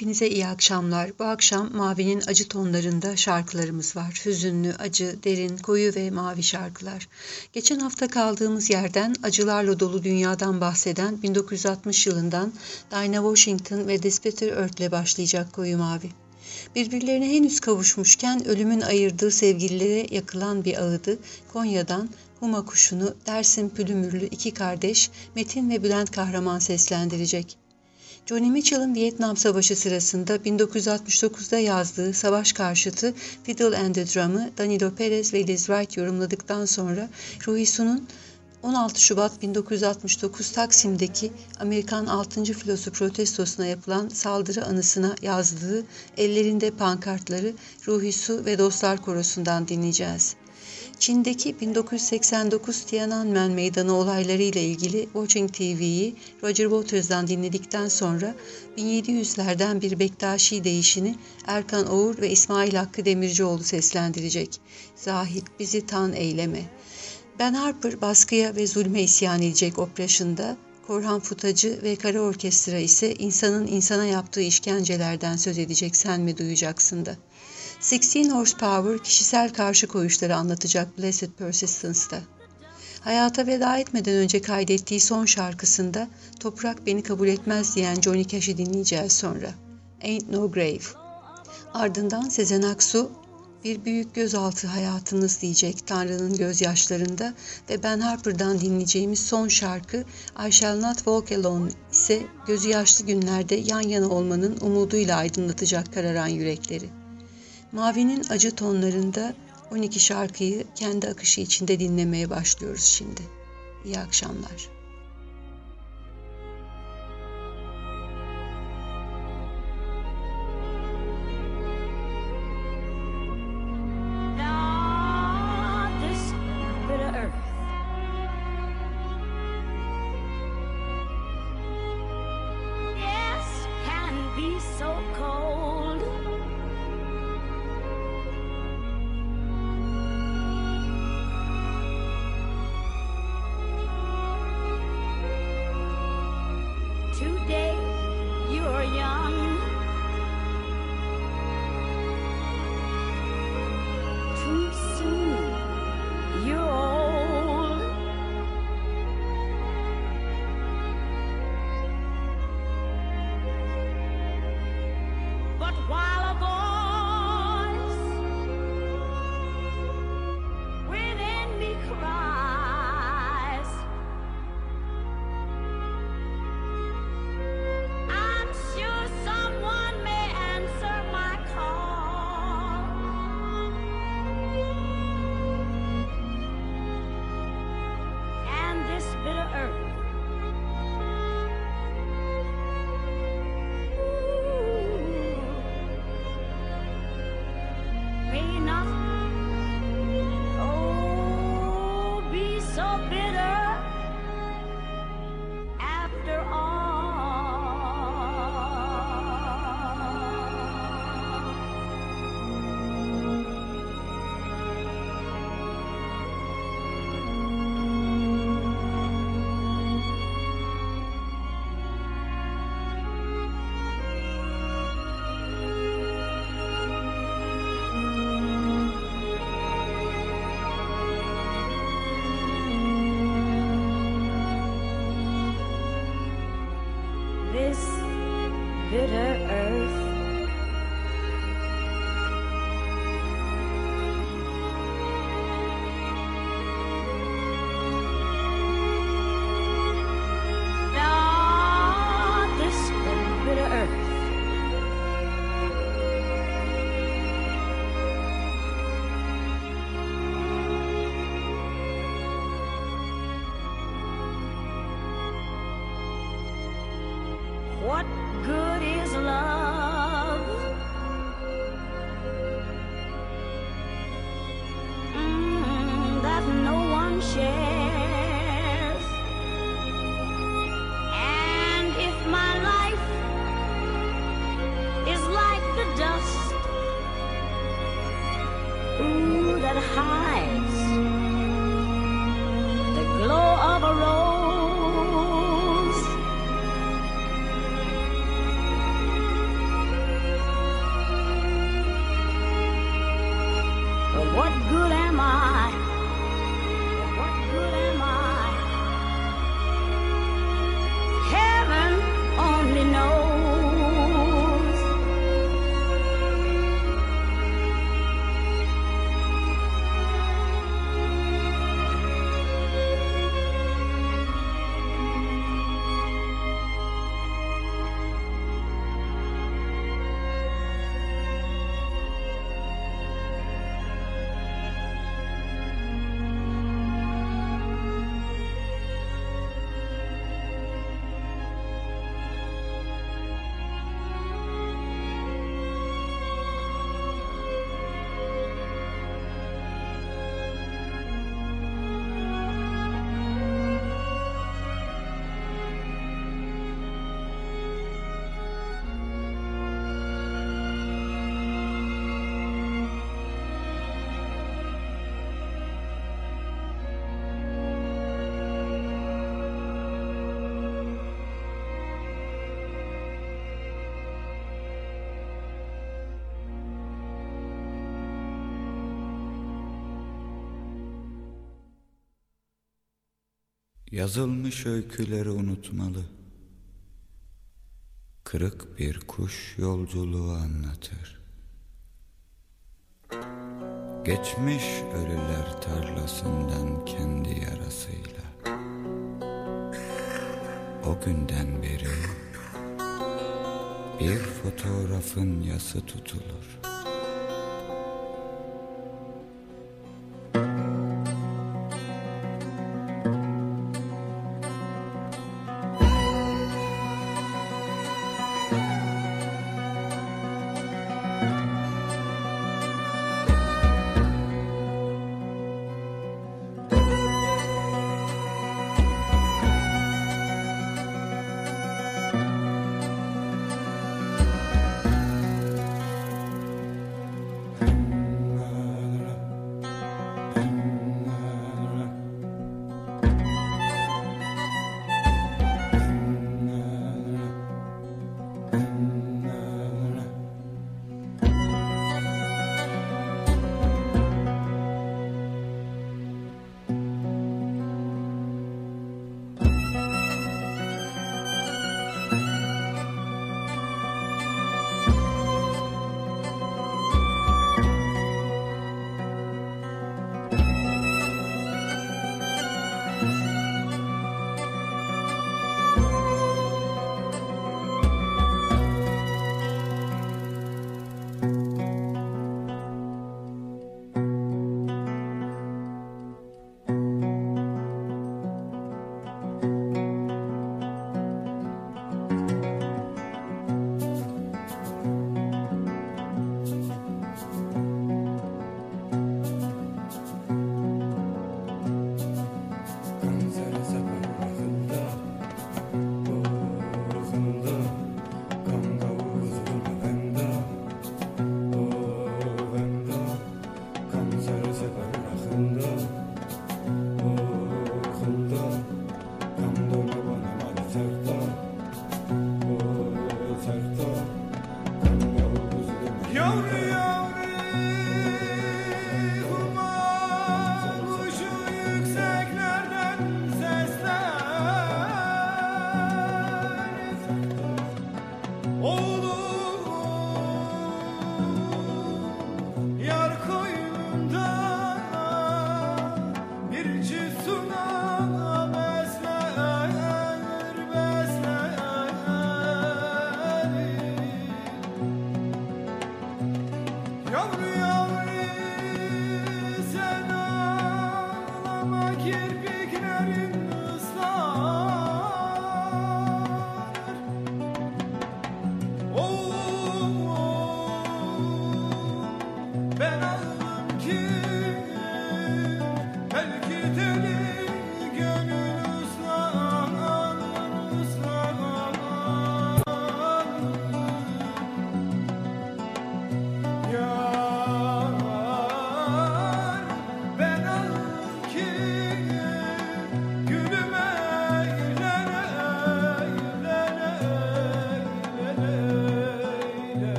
hepinize iyi akşamlar. Bu akşam Mavi'nin acı tonlarında şarkılarımız var. Hüzünlü, acı, derin, koyu ve mavi şarkılar. Geçen hafta kaldığımız yerden acılarla dolu dünyadan bahseden 1960 yılından Dinah Washington ve Despeter Earth'le başlayacak Koyu Mavi. Birbirlerine henüz kavuşmuşken ölümün ayırdığı sevgililere yakılan bir ağıdı Konya'dan Huma kuşunu Dersim Pülümürlü iki kardeş Metin ve Bülent Kahraman seslendirecek. Johnny Mitchell'ın Vietnam Savaşı sırasında 1969'da yazdığı Savaş Karşıtı Fiddle and the Drum'ı Danilo Perez ve Liz Wright yorumladıktan sonra Ruhi Su'nun 16 Şubat 1969 Taksim'deki Amerikan 6. Filosu protestosuna yapılan saldırı anısına yazdığı ellerinde pankartları Ruhi Su ve Dostlar Korosu'ndan dinleyeceğiz. Çin'deki 1989 Tiananmen Meydanı olayları ile ilgili Watching TV'yi Roger Waters'dan dinledikten sonra 1700'lerden bir Bektaşi değişini Erkan Oğur ve İsmail Hakkı Demircioğlu seslendirecek. Zahit bizi tan eyleme. Ben Harper baskıya ve zulme isyan edecek Operation'da Korhan Futacı ve Kara Orkestra ise insanın insana yaptığı işkencelerden söz edecek sen mi duyacaksın da. 16 Horsepower kişisel karşı koyuşları anlatacak Blessed Persistence'da. Hayata veda etmeden önce kaydettiği son şarkısında toprak beni kabul etmez diyen Johnny Cash'i dinleyeceğiz sonra. Ain't No Grave. Ardından Sezen Aksu bir büyük gözaltı hayatınız diyecek Tanrı'nın gözyaşlarında ve Ben Harper'dan dinleyeceğimiz son şarkı I Shall Not Walk Alone ise gözü yaşlı günlerde yan yana olmanın umuduyla aydınlatacak kararan yürekleri. Mavi'nin acı tonlarında 12 şarkıyı kendi akışı içinde dinlemeye başlıyoruz şimdi. İyi akşamlar. Yazılmış öyküleri unutmalı. Kırık bir kuş yolculuğu anlatır. Geçmiş ölüler tarlasından kendi yarasıyla. O günden beri bir fotoğrafın yası tutulur.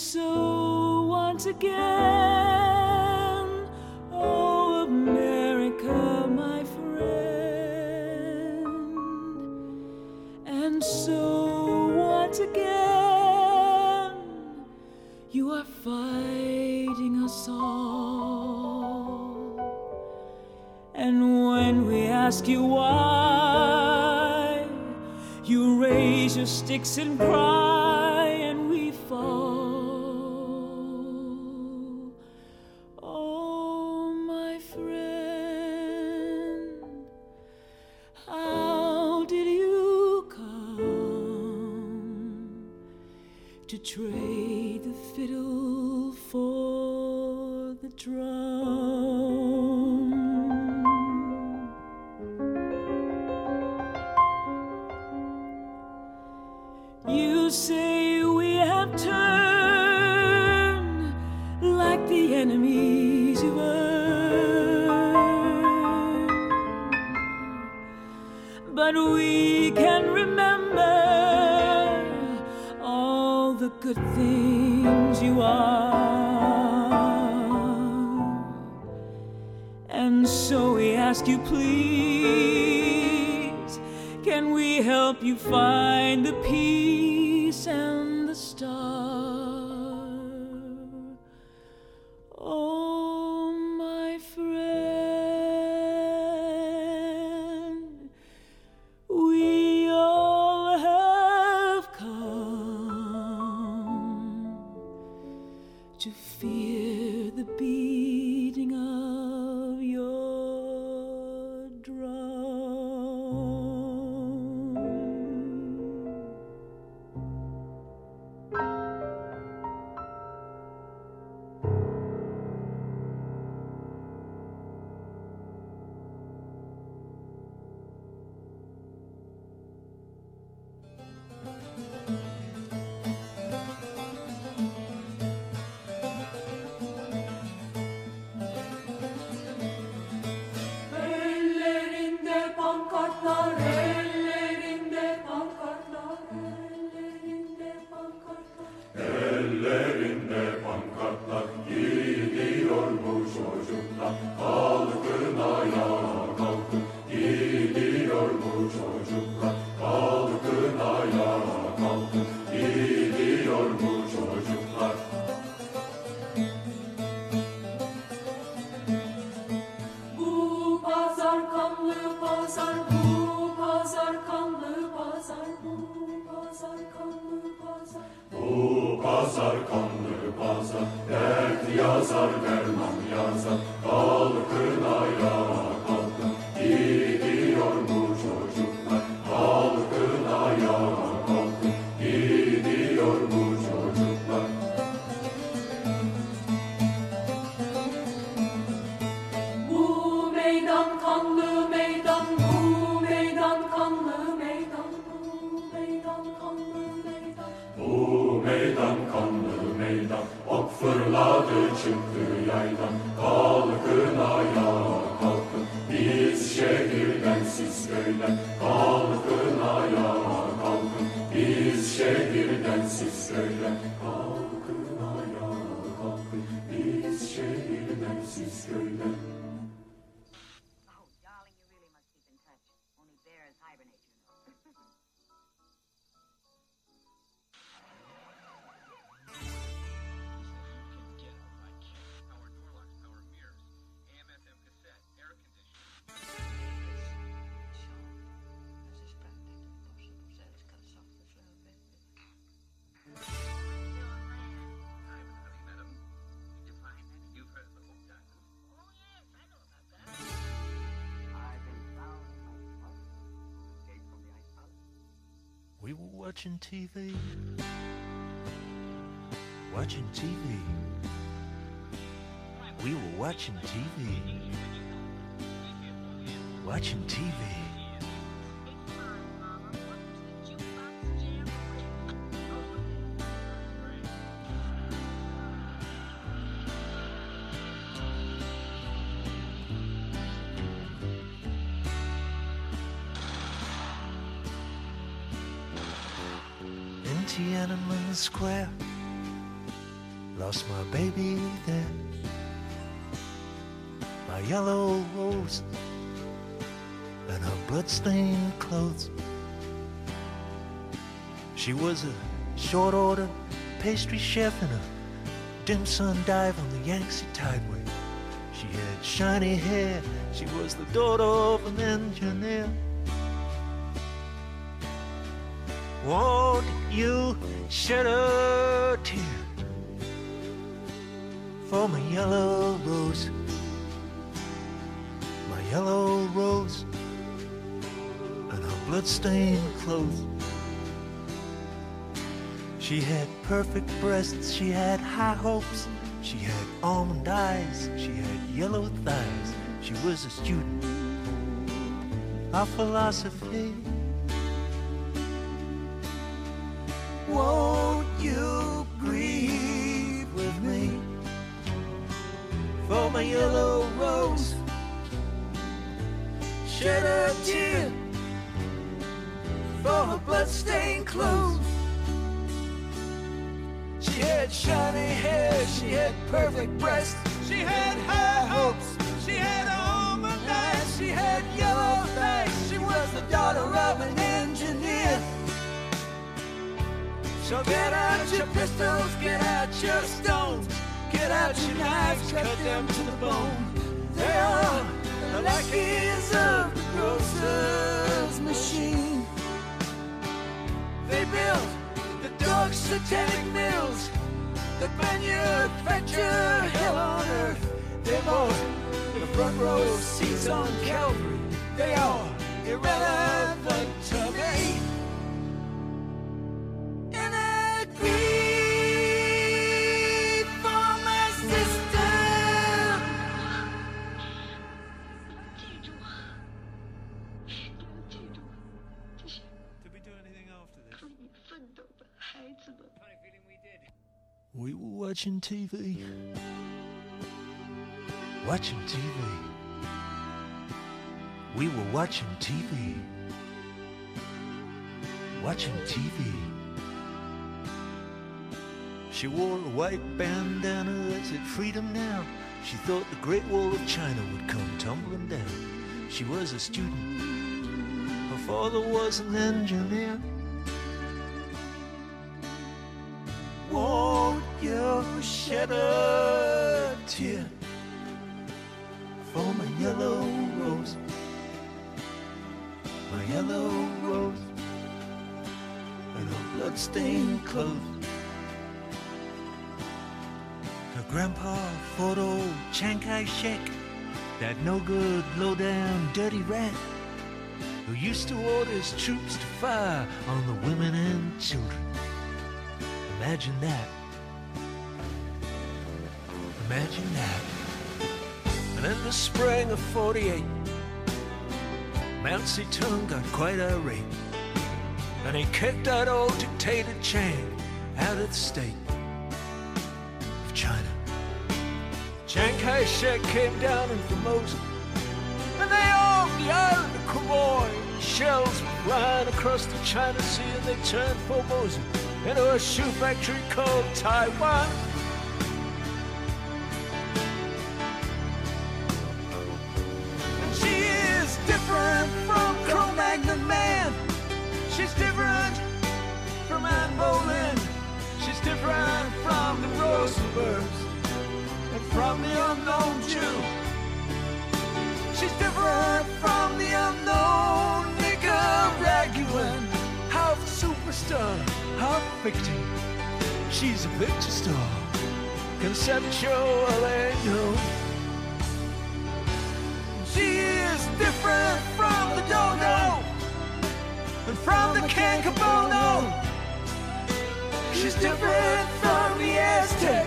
so once again. Oh, America, my friend. And so once again, you are fighting us all. And when we ask you why, you raise your sticks and cry. We were watching TV. Watching TV. We were watching TV. Watching TV. square. Lost my baby there. My yellow rose and her bloodstained clothes. She was a short order pastry chef in a dim sum dive on the Yangtze Tideway. She had shiny hair. She was the daughter of an engineer. Won't you shed a tear for my yellow rose? My yellow rose and her bloodstained clothes. She had perfect breasts, she had high hopes, she had almond eyes, she had yellow thighs. She was a student of philosophy. Won't you grieve with me for my yellow rose? Shed a tear for her bloodstained clothes. She had shiny hair, she had perfect breasts, she had high hopes, she had almond eyes, she had yellow thighs. She was the daughter of an engineer. So get out your pistols, get out your stones, get out your knives, cut them to the bone. They are the lackeys of the grocer's machine. They built the dog satanic mills that manufacture hell on earth. They bought the front row seats on Calvary. They are irrelevant to me. We were watching TV. Watching TV. We were watching TV. Watching TV. She wore a white bandana that said freedom now. She thought the Great Wall of China would come tumbling down. She was a student. Her father was an engineer. Won't you shed a tear for my yellow rose? My yellow rose and her bloodstained clothes. Her grandpa fought old Chiang Kai-shek, that no good, low down, dirty rat who used to order his troops to fire on the women and children. Imagine that. Imagine that. And in the spring of 48, Mao Zedong got quite irate. And he kicked that old dictator Chiang out of the state of China. Chiang Kai-shek came down in Formosa. And they owned the island of Quemoy. Shells flying across the China Sea and they turned Formosa into a shoe factory called Taiwan. She's different from the Rosenbergs and from the unknown Jew. She's different from the unknown Nicaraguan. Half superstar, half victim. She's a picture star, conceptual no. She is different from the dodo and from the cancabono. She's different from the Aztec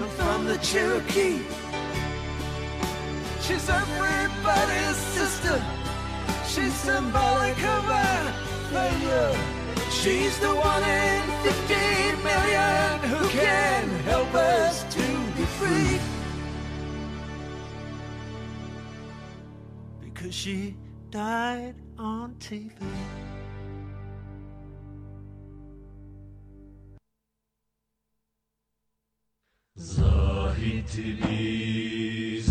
and from the Cherokee. She's everybody's sister. She's symbolic of our failure. She's the one in 15 million who can help us to be free. Because she died on TV. Bizi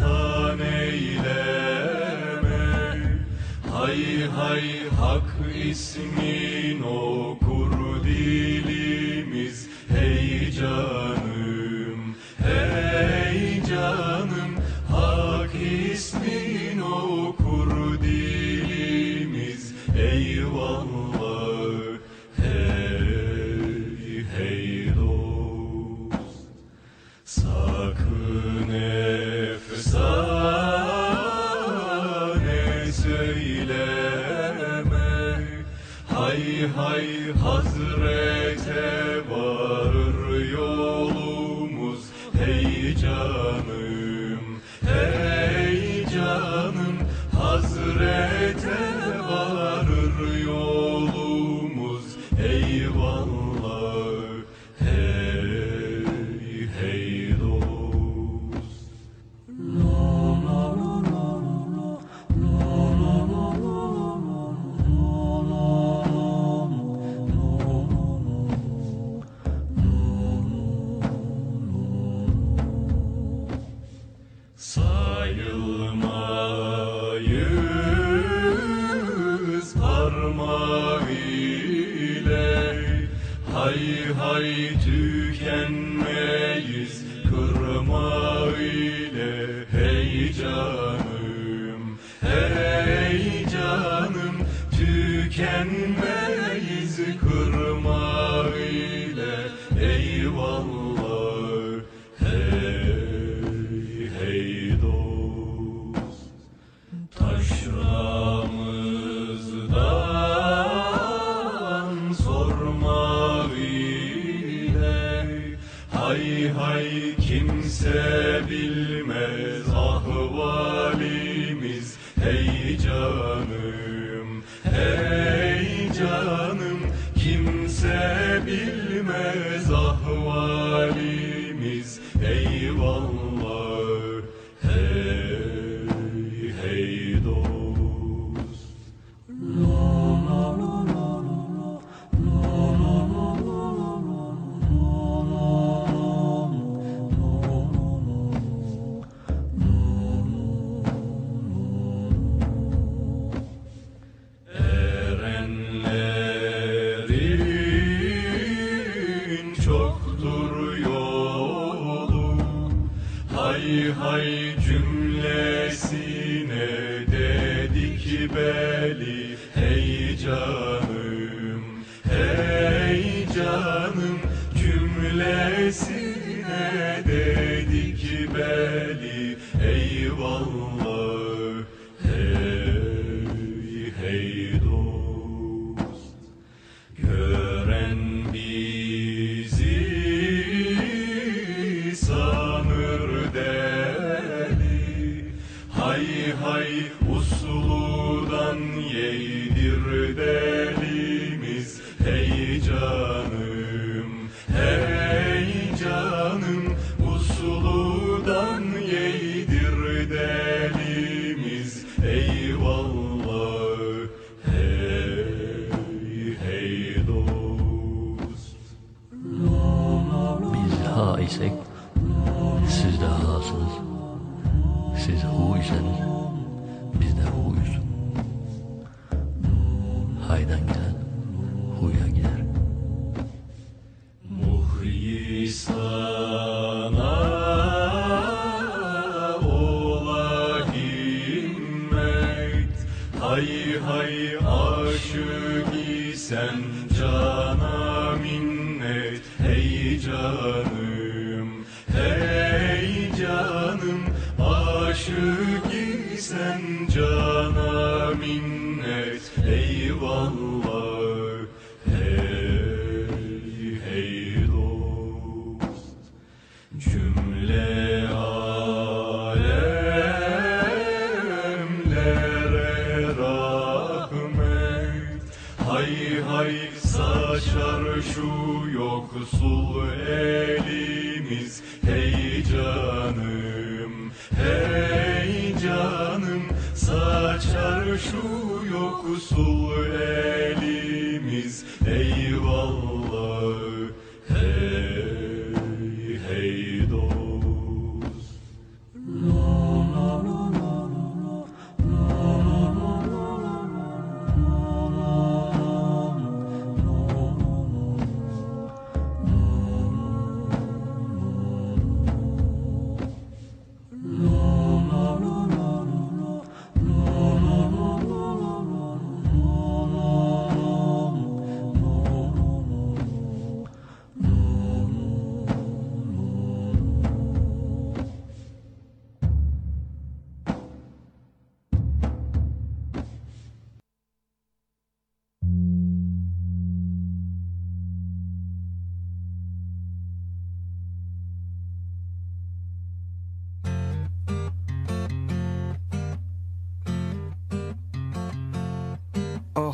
tan Hay hay hak ismin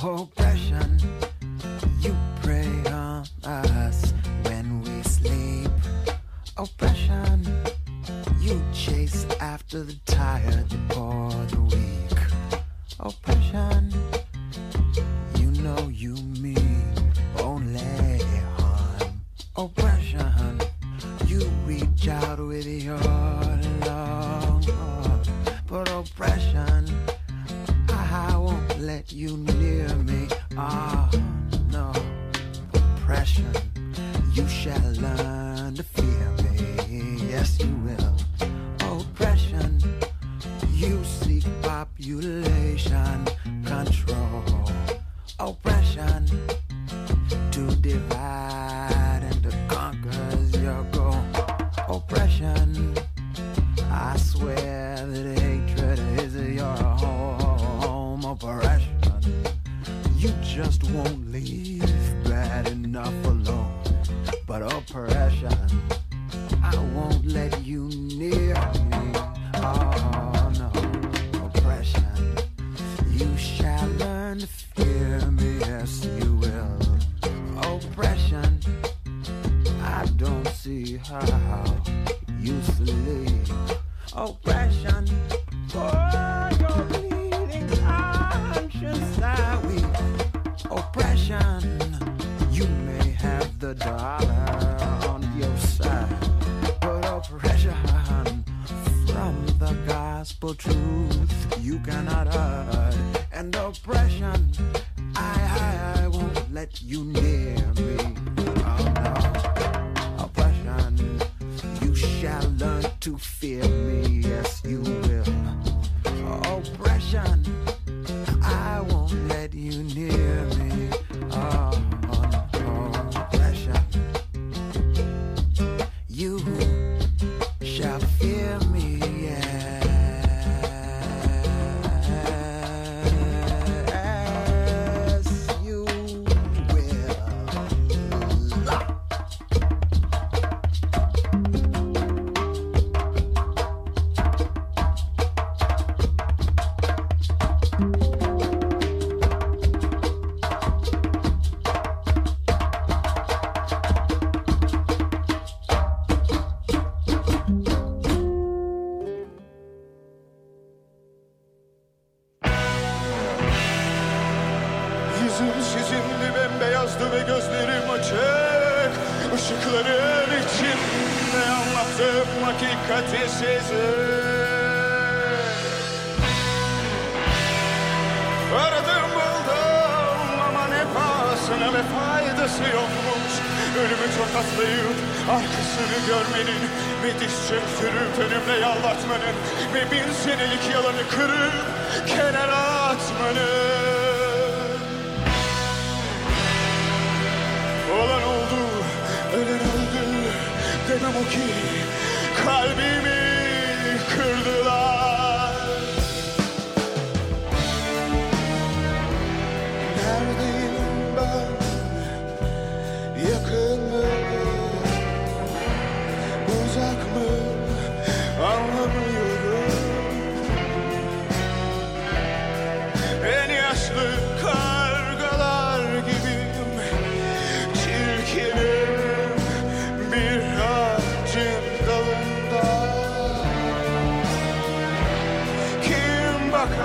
oppression. You prey on us when we sleep. Oppression. You chase after the tired, the poor, the weak. Oppression. You know you mean only harm. Oppression. You reach out with your you near me. Ah, no oppression. You shall learn.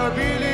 I believe.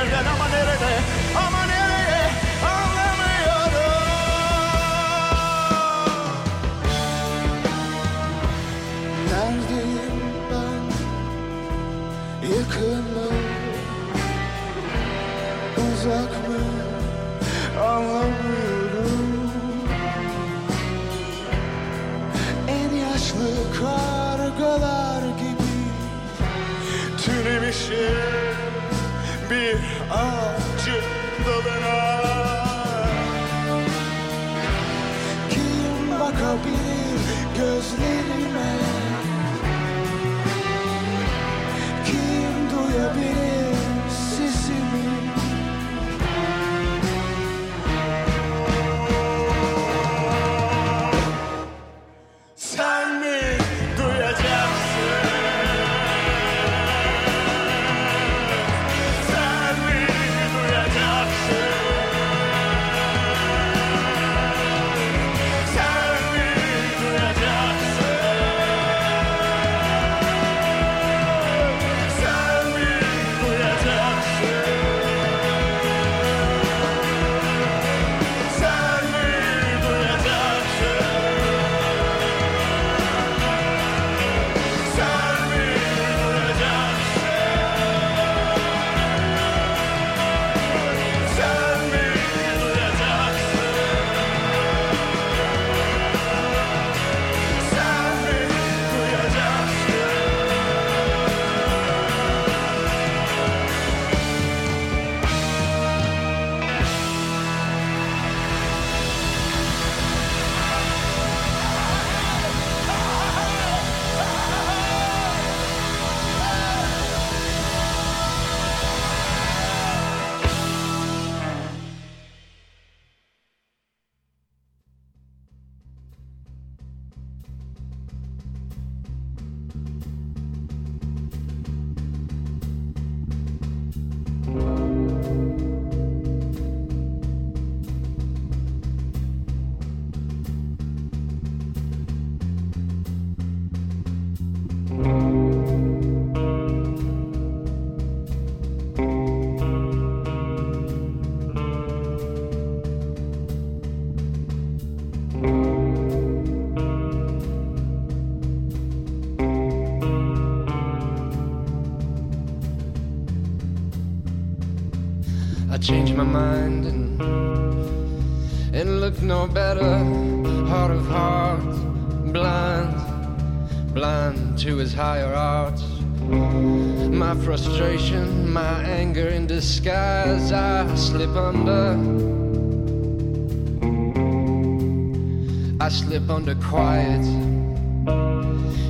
Deliklerden Ama nerede? Ama nereye? Anlamıyorum. Neredeyim ben Yakın mı Uzak mı? Anlamıyorum. En yaşlı kargalar gibi Tünemişim no better. Heart of hearts, blind, blind to his higher arts. My frustration, my anger in disguise, I slip under. I slip under quiet.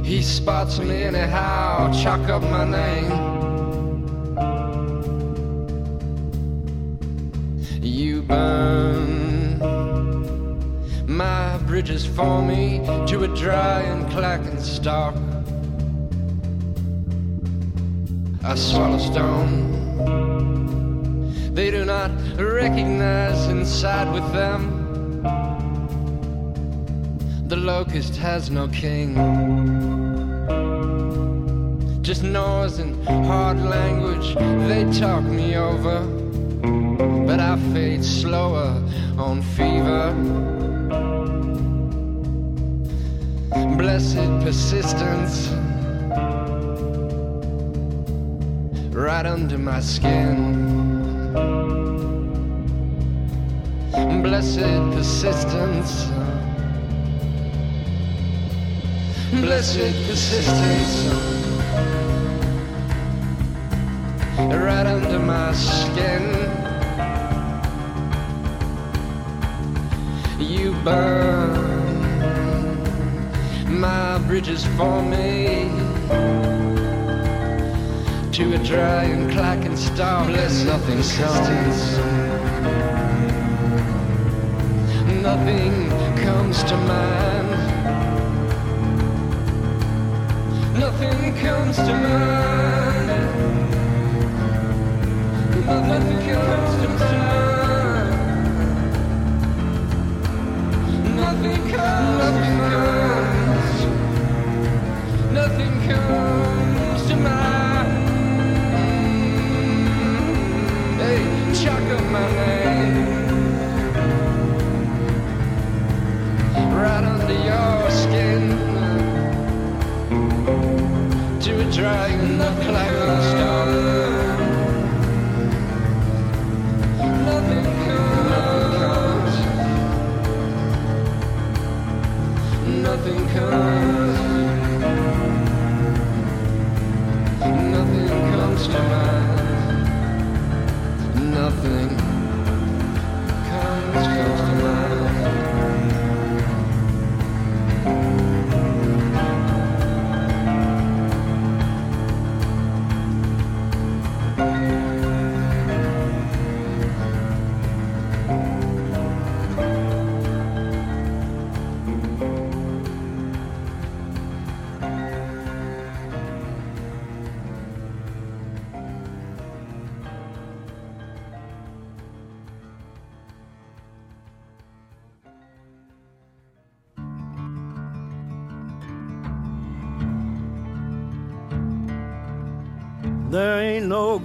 He spots me anyhow, chalk up my name. Dry and clacking stalk. I swallow stone. They do not recognize inside with them. The locust has no king. Just noise and hard language, they talk me over but I fade slower on fever. Blessed persistence, right under my skin. Blessed persistence, blessed persistence, right under my skin. You burn bridges for me. To a dry and clacking starless nothing comes nothing comes to mind. Nothing comes to mind. Nothing comes to mind. Nothing comes comes nothing comes to mind. Chuck my name right under your skin. To a dragon clacking star. Nothing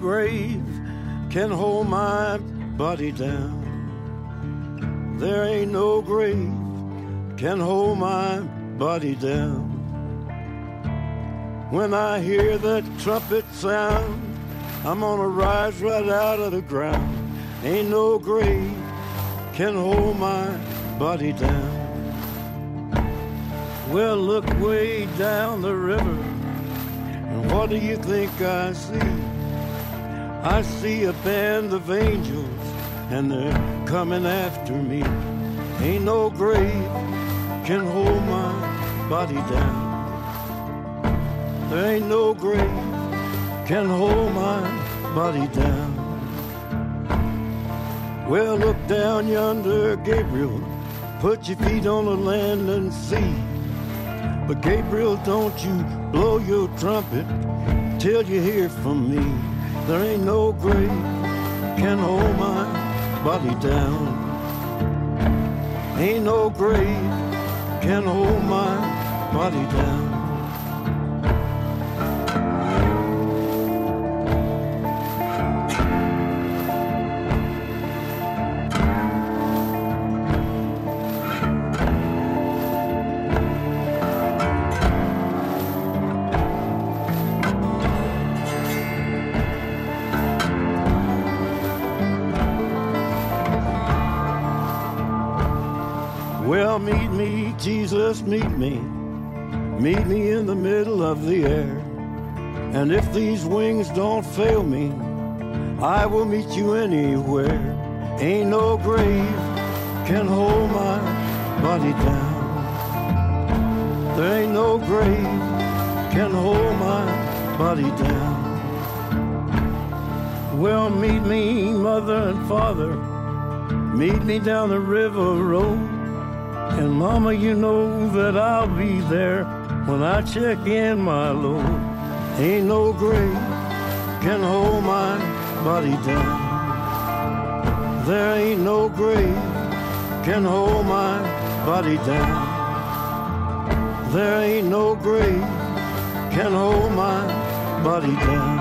grave can hold my body down. There ain't no grave can hold my body down. When I hear that trumpet sound, I'm gonna rise right out of the ground. Ain't no grave can hold my body down. Well, look way down the river. And what do you think I see? I see a band of angels, and they're coming after me. Ain't no grave can hold my body down. There ain't no grave can hold my body down. Well, look down yonder, Gabriel. Put your feet on the land and see. But Gabriel, don't you blow your trumpet till you hear from me. There ain't no grave can hold my body down. Ain't no grave can hold my body down. These wings don't fail me, I will meet you anywhere. Ain't no grave can hold my body down. There ain't no grave can hold my body down. Well, meet me, mother and father. Meet me down the river road. And mama, you know that I'll be there when I check in my load. Ain't no grave can hold my body down. There ain't no grave can hold my body down. There ain't no grave can hold my body down.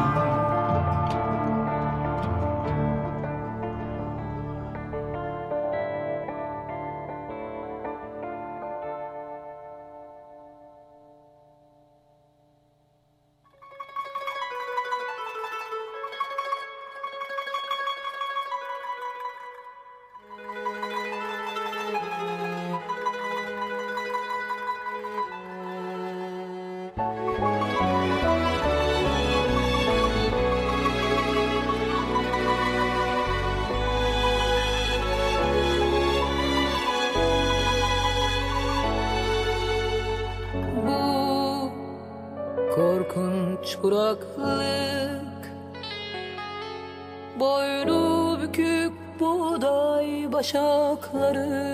ayakları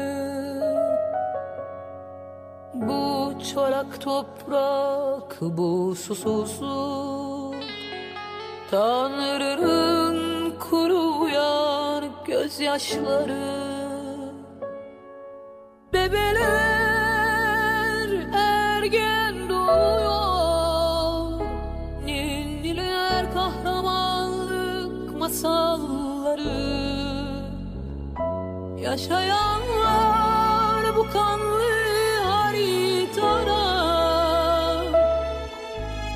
Bu çorak toprak, bu susuzluk. Tanrı'nın kuru kuruyan gözyaşları. Yaşayanlar bu kanlı haritada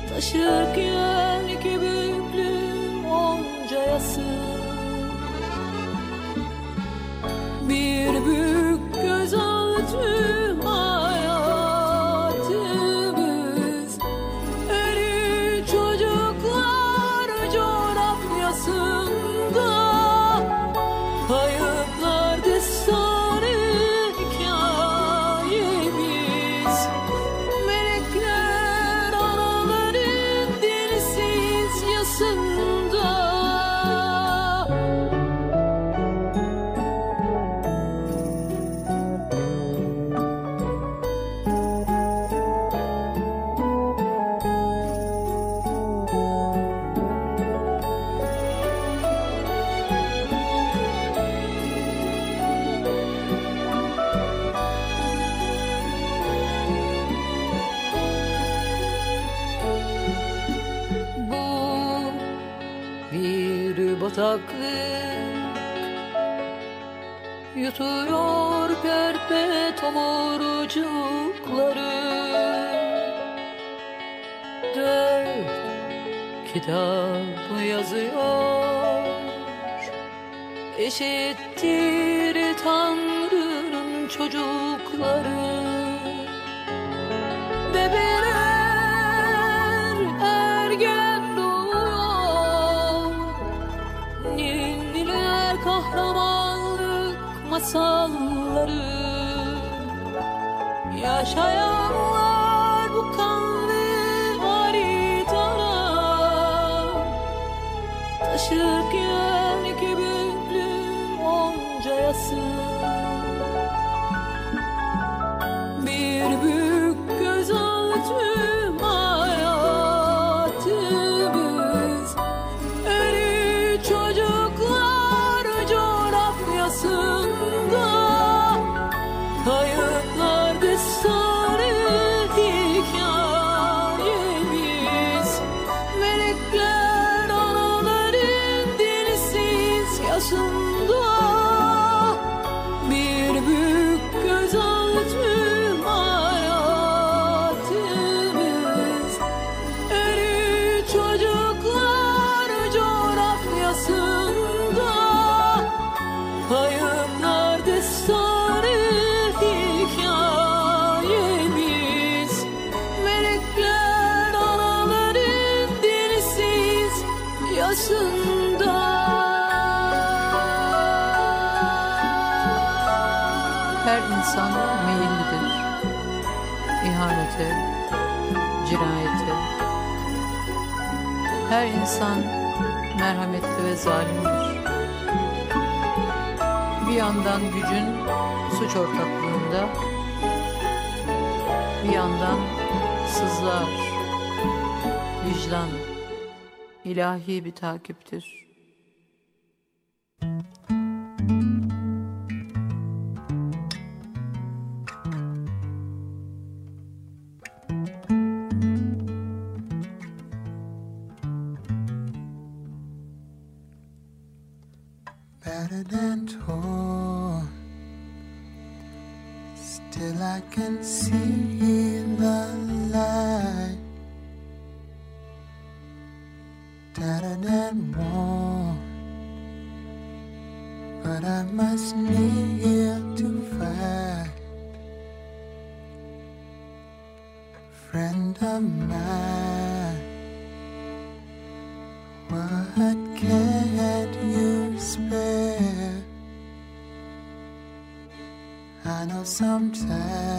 taşır ki İnsan merhametli ve zalimdir. Bir yandan gücün suç ortaklığında, bir yandan sızlar, vicdan ilahi bir takiptir. But I must kneel to fight, Friend of mine, what can you spare? I know sometimes.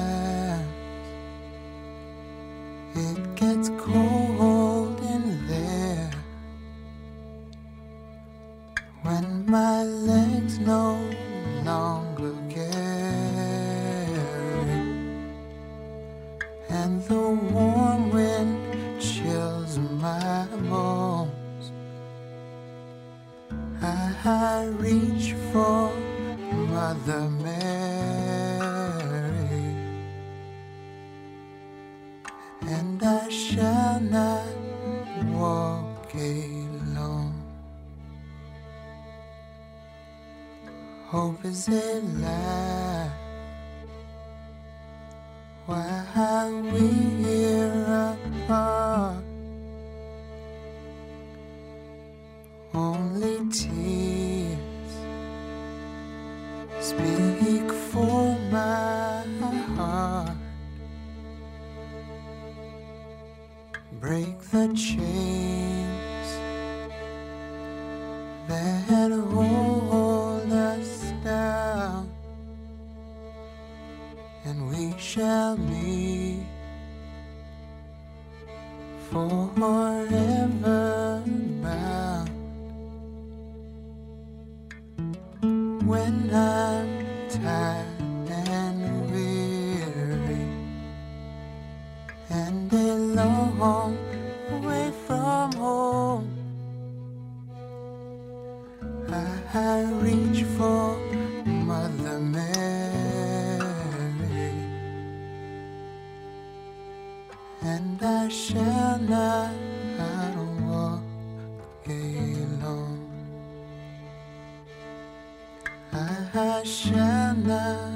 and weary, and a long way from home. I reach for Mother Mary, and I shall not. 为什么？